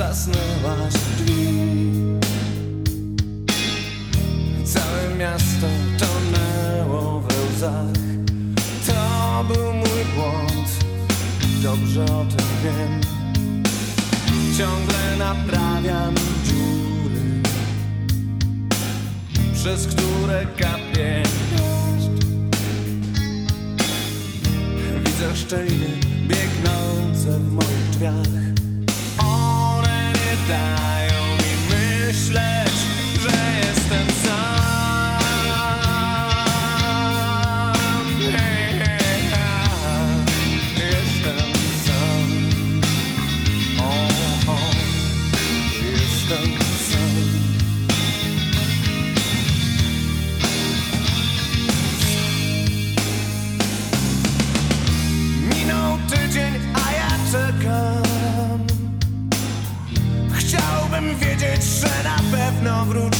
trzasnęłaś drzwi. Całe miasto tonęło we łzach. To był mój błąd, dobrze o tym wiem. Ciągle naprawiam dziury Przez które kapie Widzę szczeliny biegnące w moich drzwiach. time dawno.